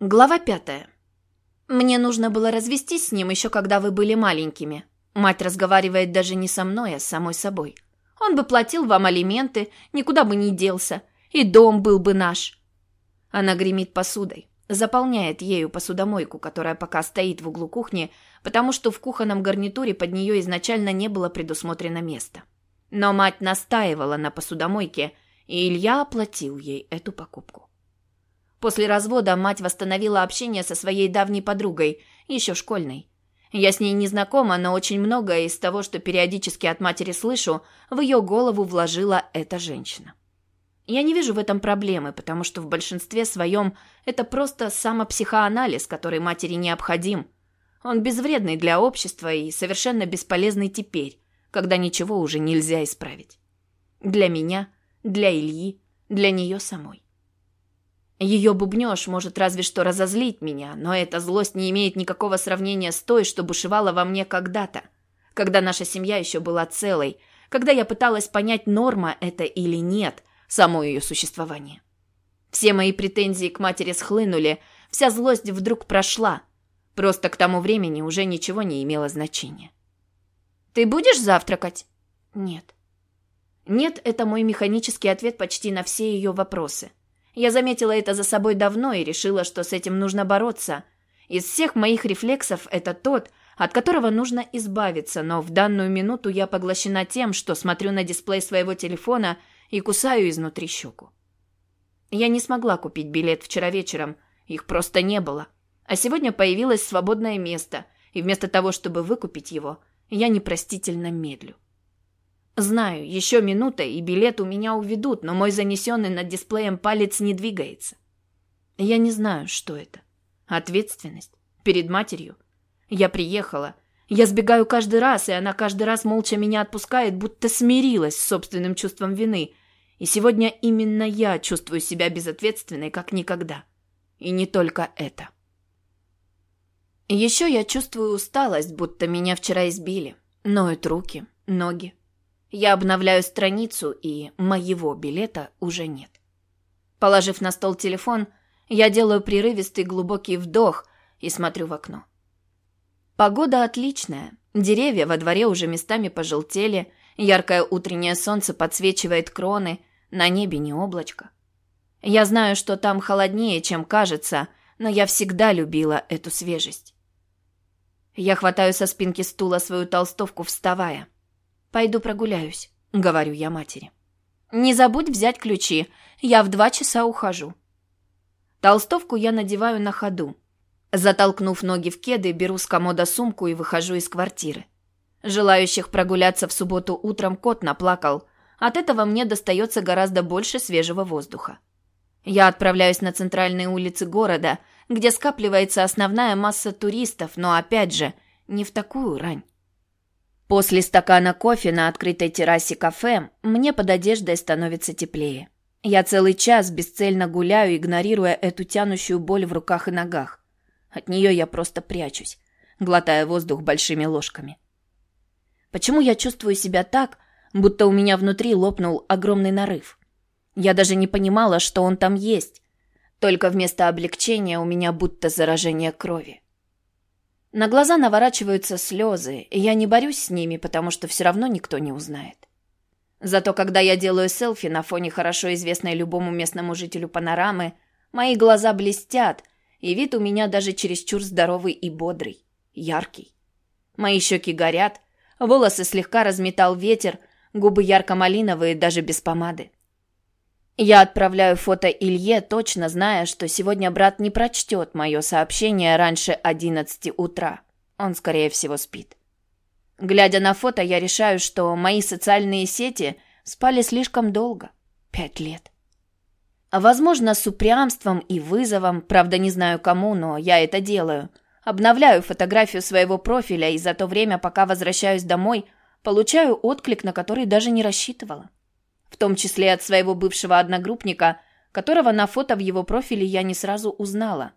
Глава пятая. Мне нужно было развестись с ним еще когда вы были маленькими. Мать разговаривает даже не со мной, а с самой собой. Он бы платил вам алименты, никуда бы не делся, и дом был бы наш. Она гремит посудой, заполняет ею посудомойку, которая пока стоит в углу кухни, потому что в кухонном гарнитуре под нее изначально не было предусмотрено места. Но мать настаивала на посудомойке, и Илья оплатил ей эту покупку. После развода мать восстановила общение со своей давней подругой, еще школьной. Я с ней не знакома, но очень многое из того, что периодически от матери слышу, в ее голову вложила эта женщина. Я не вижу в этом проблемы, потому что в большинстве своем это просто самопсихоанализ, который матери необходим. Он безвредный для общества и совершенно бесполезный теперь, когда ничего уже нельзя исправить. Для меня, для Ильи, для нее самой. Ее бубнёж может разве что разозлить меня, но эта злость не имеет никакого сравнения с той, что бушевала во мне когда-то, когда наша семья еще была целой, когда я пыталась понять, норма это или нет, само ее существование. Все мои претензии к матери схлынули, вся злость вдруг прошла. Просто к тому времени уже ничего не имело значения. «Ты будешь завтракать?» «Нет». «Нет» — это мой механический ответ почти на все ее вопросы. Я заметила это за собой давно и решила, что с этим нужно бороться. Из всех моих рефлексов это тот, от которого нужно избавиться, но в данную минуту я поглощена тем, что смотрю на дисплей своего телефона и кусаю изнутри щеку. Я не смогла купить билет вчера вечером, их просто не было. А сегодня появилось свободное место, и вместо того, чтобы выкупить его, я непростительно медлю. Знаю, еще минута, и билет у меня уведут, но мой занесенный над дисплеем палец не двигается. Я не знаю, что это. Ответственность. Перед матерью. Я приехала. Я сбегаю каждый раз, и она каждый раз молча меня отпускает, будто смирилась с собственным чувством вины. И сегодня именно я чувствую себя безответственной, как никогда. И не только это. Еще я чувствую усталость, будто меня вчера избили. Ноют руки, ноги. Я обновляю страницу, и моего билета уже нет. Положив на стол телефон, я делаю прерывистый глубокий вдох и смотрю в окно. Погода отличная. Деревья во дворе уже местами пожелтели, яркое утреннее солнце подсвечивает кроны, на небе не облачко. Я знаю, что там холоднее, чем кажется, но я всегда любила эту свежесть. Я хватаю со спинки стула свою толстовку, вставая. «Пойду прогуляюсь», — говорю я матери. «Не забудь взять ключи. Я в два часа ухожу». Толстовку я надеваю на ходу. Затолкнув ноги в кеды, беру с комода сумку и выхожу из квартиры. Желающих прогуляться в субботу утром кот наплакал. От этого мне достается гораздо больше свежего воздуха. Я отправляюсь на центральные улицы города, где скапливается основная масса туристов, но опять же, не в такую рань. После стакана кофе на открытой террасе кафе мне под одеждой становится теплее. Я целый час бесцельно гуляю, игнорируя эту тянущую боль в руках и ногах. От нее я просто прячусь, глотая воздух большими ложками. Почему я чувствую себя так, будто у меня внутри лопнул огромный нарыв? Я даже не понимала, что он там есть. Только вместо облегчения у меня будто заражение крови. На глаза наворачиваются слезы, и я не борюсь с ними, потому что все равно никто не узнает. Зато когда я делаю селфи на фоне хорошо известной любому местному жителю панорамы, мои глаза блестят, и вид у меня даже чересчур здоровый и бодрый, яркий. Мои щеки горят, волосы слегка разметал ветер, губы ярко-малиновые даже без помады. Я отправляю фото Илье, точно зная, что сегодня брат не прочтет мое сообщение раньше 11 утра. Он, скорее всего, спит. Глядя на фото, я решаю, что мои социальные сети спали слишком долго. Пять лет. Возможно, с упрямством и вызовом, правда, не знаю кому, но я это делаю. Обновляю фотографию своего профиля и за то время, пока возвращаюсь домой, получаю отклик, на который даже не рассчитывала в том числе от своего бывшего одногруппника, которого на фото в его профиле я не сразу узнала.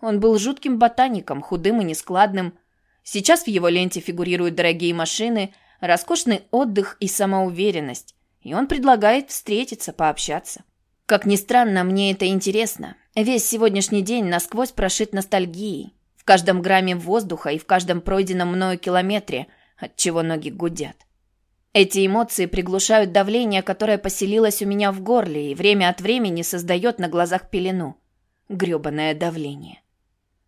Он был жутким ботаником, худым и нескладным. Сейчас в его ленте фигурируют дорогие машины, роскошный отдых и самоуверенность, и он предлагает встретиться, пообщаться. Как ни странно, мне это интересно. Весь сегодняшний день насквозь прошит ностальгией. В каждом грамме воздуха и в каждом пройденном мною километре, от чего ноги гудят. Эти эмоции приглушают давление, которое поселилось у меня в горле и время от времени создает на глазах пелену. Грёбаное давление.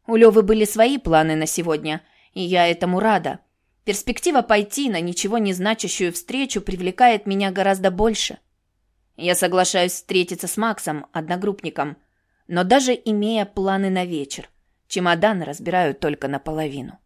У Лёвы были свои планы на сегодня, и я этому рада. Перспектива пойти на ничего не значащую встречу привлекает меня гораздо больше. Я соглашаюсь встретиться с Максом, одногруппником, но даже имея планы на вечер, чемодан разбираю только наполовину.